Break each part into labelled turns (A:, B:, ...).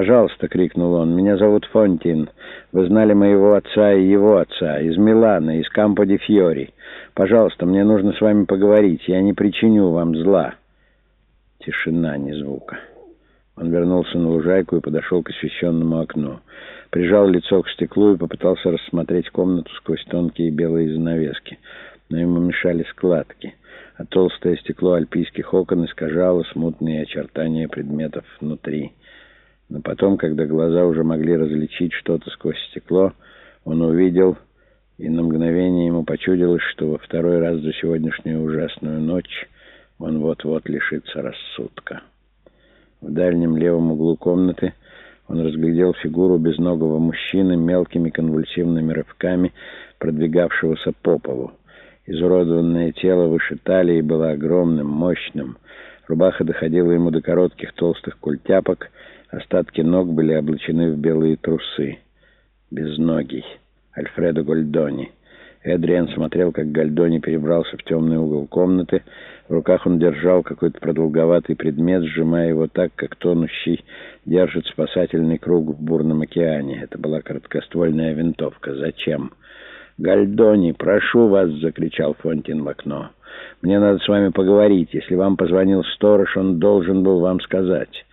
A: «Пожалуйста!» — крикнул он. «Меня зовут Фонтин. Вы знали моего отца и его отца. Из Милана, из Кампо-де-Фьори. Пожалуйста, мне нужно с вами поговорить. Я не причиню вам зла». Тишина, ни звука. Он вернулся на лужайку и подошел к освещенному окну. Прижал лицо к стеклу и попытался рассмотреть комнату сквозь тонкие белые занавески. Но ему мешали складки, а толстое стекло альпийских окон искажало смутные очертания предметов внутри. Но потом, когда глаза уже могли различить что-то сквозь стекло, он увидел, и на мгновение ему почудилось, что во второй раз за сегодняшнюю ужасную ночь он вот-вот лишится рассудка. В дальнем левом углу комнаты он разглядел фигуру безногого мужчины мелкими конвульсивными рывками, продвигавшегося по полу. Изуродованное тело выше талии было огромным, мощным. Рубаха доходила ему до коротких толстых культяпок, Остатки ног были облачены в белые трусы. Безногий. Альфредо Гольдони. Эдриан смотрел, как Гальдони перебрался в темный угол комнаты. В руках он держал какой-то продолговатый предмет, сжимая его так, как тонущий держит спасательный круг в бурном океане. Это была короткоствольная винтовка. Зачем? «Гальдони, прошу вас!» — закричал Фонтин в окно. «Мне надо с вами поговорить. Если вам позвонил сторож, он должен был вам сказать».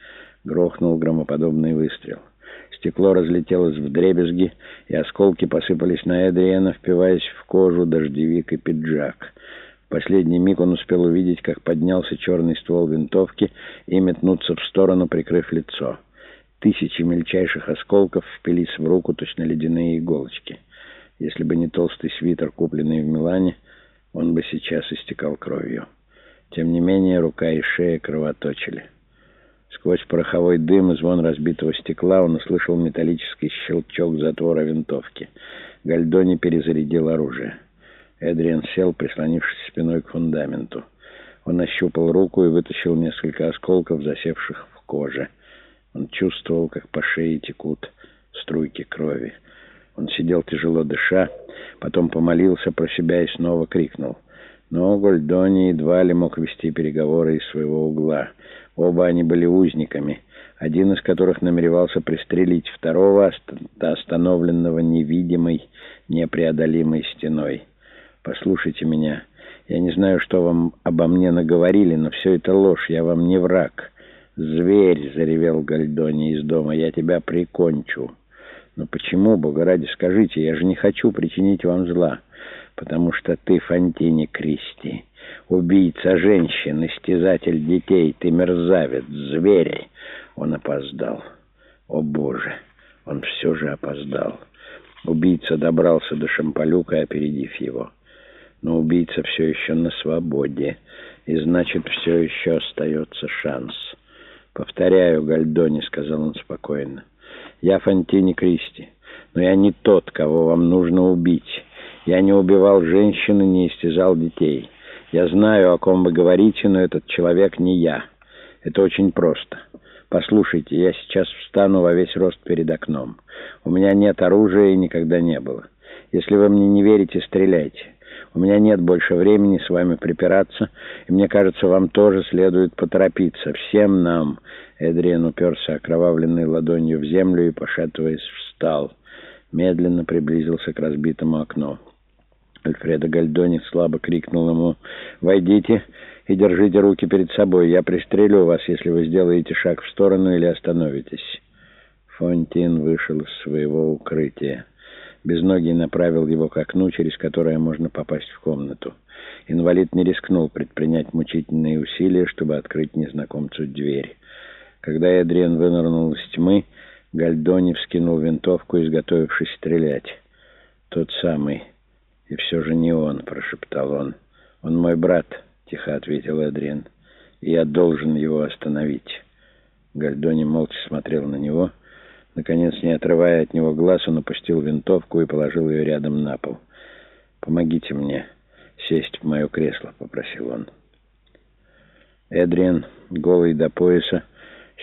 A: Грохнул громоподобный выстрел. Стекло разлетелось в дребезги, и осколки посыпались на Эдриена, впиваясь в кожу, дождевик и пиджак. В последний миг он успел увидеть, как поднялся черный ствол винтовки и метнуться в сторону, прикрыв лицо. Тысячи мельчайших осколков впились в руку, точно ледяные иголочки. Если бы не толстый свитер, купленный в Милане, он бы сейчас истекал кровью. Тем не менее, рука и шея кровоточили. Сквозь пороховой дым и звон разбитого стекла он услышал металлический щелчок затвора винтовки. Гальдони перезарядил оружие. Эдриан сел, прислонившись спиной к фундаменту. Он ощупал руку и вытащил несколько осколков, засевших в коже. Он чувствовал, как по шее текут струйки крови. Он сидел тяжело дыша, потом помолился про себя и снова крикнул. Но Гольдони едва ли мог вести переговоры из своего угла. Оба они были узниками, один из которых намеревался пристрелить второго, остановленного невидимой, непреодолимой стеной. «Послушайте меня. Я не знаю, что вам обо мне наговорили, но все это ложь, я вам не враг». «Зверь!» — заревел Гальдони из дома. «Я тебя прикончу». «Но почему, Бога ради, скажите, я же не хочу причинить вам зла» потому что ты Фонтини Кристи, убийца женщин, истязатель детей, ты мерзавец, зверь. Он опоздал. О, Боже, он все же опоздал. Убийца добрался до Шампалюка, опередив его. Но убийца все еще на свободе, и значит, все еще остается шанс. «Повторяю, Гальдони», — сказал он спокойно, — «я Фонтини Кристи, но я не тот, кого вам нужно убить». Я не убивал женщин и не истязал детей. Я знаю, о ком вы говорите, но этот человек не я. Это очень просто. Послушайте, я сейчас встану во весь рост перед окном. У меня нет оружия и никогда не было. Если вы мне не верите, стреляйте. У меня нет больше времени с вами припираться, и мне кажется, вам тоже следует поторопиться. Всем нам...» Эдриан уперся окровавленной ладонью в землю и, пошатываясь, встал. Медленно приблизился к разбитому окну. Альфредо Гальдони слабо крикнул ему «Войдите и держите руки перед собой. Я пристрелю вас, если вы сделаете шаг в сторону или остановитесь». Фонтин вышел из своего укрытия. Безногий направил его к окну, через которое можно попасть в комнату. Инвалид не рискнул предпринять мучительные усилия, чтобы открыть незнакомцу дверь. Когда Эдриан вынырнул из тьмы, Гальдони вскинул винтовку, изготовившись стрелять. Тот самый... «И все же не он», — прошептал он. «Он мой брат», — тихо ответил Эдриан. «И я должен его остановить». Гальдони молча смотрел на него. Наконец, не отрывая от него глаз, он опустил винтовку и положил ее рядом на пол. «Помогите мне сесть в мое кресло», — попросил он. Эдриан, голый до пояса,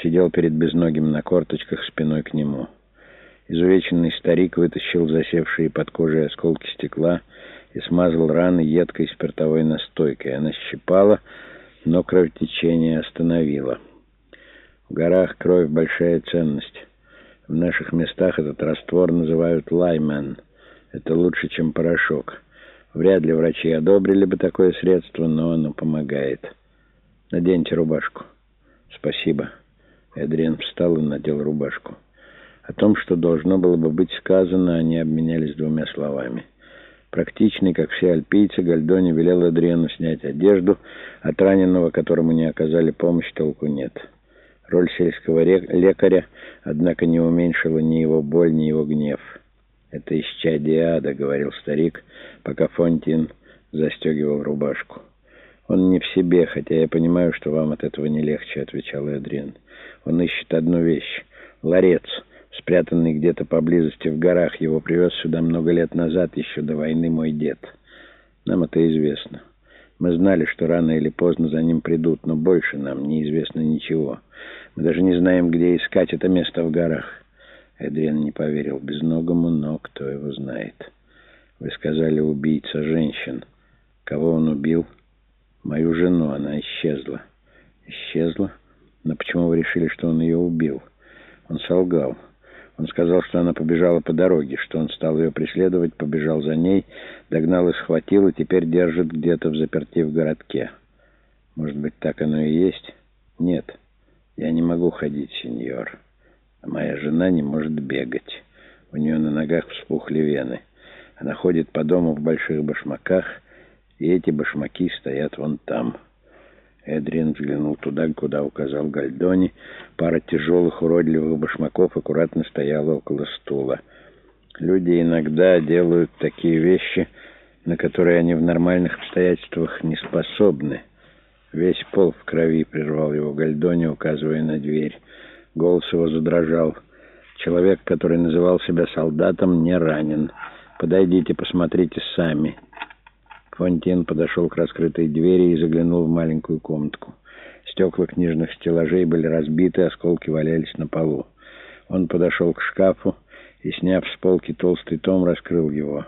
A: сидел перед безногим на корточках спиной к нему. Изувеченный старик вытащил засевшие под кожей осколки стекла и смазал раны едкой спиртовой настойкой. Она щипала, но кровотечение остановила. В горах кровь — большая ценность. В наших местах этот раствор называют лаймен. Это лучше, чем порошок. Вряд ли врачи одобрили бы такое средство, но оно помогает. Наденьте рубашку. Спасибо. Эдриан встал и надел рубашку. О том, что должно было бы быть сказано, они обменялись двумя словами. Практичный, как все альпийцы, Гальдони велел Адриану снять одежду. От раненого, которому не оказали помощь, толку нет. Роль сельского лекаря, однако, не уменьшила ни его боль, ни его гнев. «Это исчадие ада», — говорил старик, пока Фонтин застегивал рубашку. «Он не в себе, хотя я понимаю, что вам от этого не легче», — отвечал Эдриан. «Он ищет одну вещь — ларец, спрятанный где-то поблизости в горах. Его привез сюда много лет назад, еще до войны, мой дед. Нам это известно. Мы знали, что рано или поздно за ним придут, но больше нам неизвестно ничего. Мы даже не знаем, где искать это место в горах». Эдриан не поверил безногому, но кто его знает. «Вы сказали, убийца женщин. Кого он убил?» Мою жену она исчезла. Исчезла? Но почему вы решили, что он ее убил? Он солгал. Он сказал, что она побежала по дороге, что он стал ее преследовать, побежал за ней, догнал и схватил, и теперь держит где-то в заперти в городке. Может быть, так оно и есть? Нет, я не могу ходить, сеньор. А моя жена не может бегать. У нее на ногах вспухли вены. Она ходит по дому в больших башмаках, и эти башмаки стоят вон там. Эдриан взглянул туда, куда указал Гальдони. Пара тяжелых уродливых башмаков аккуратно стояла около стула. Люди иногда делают такие вещи, на которые они в нормальных обстоятельствах не способны. Весь пол в крови прервал его Гальдони, указывая на дверь. Голос его задрожал. Человек, который называл себя солдатом, не ранен. Подойдите, посмотрите сами. Фонтин подошел к раскрытой двери и заглянул в маленькую комнатку. Стекла книжных стеллажей были разбиты, осколки валялись на полу. Он подошел к шкафу и, сняв с полки толстый том, раскрыл его.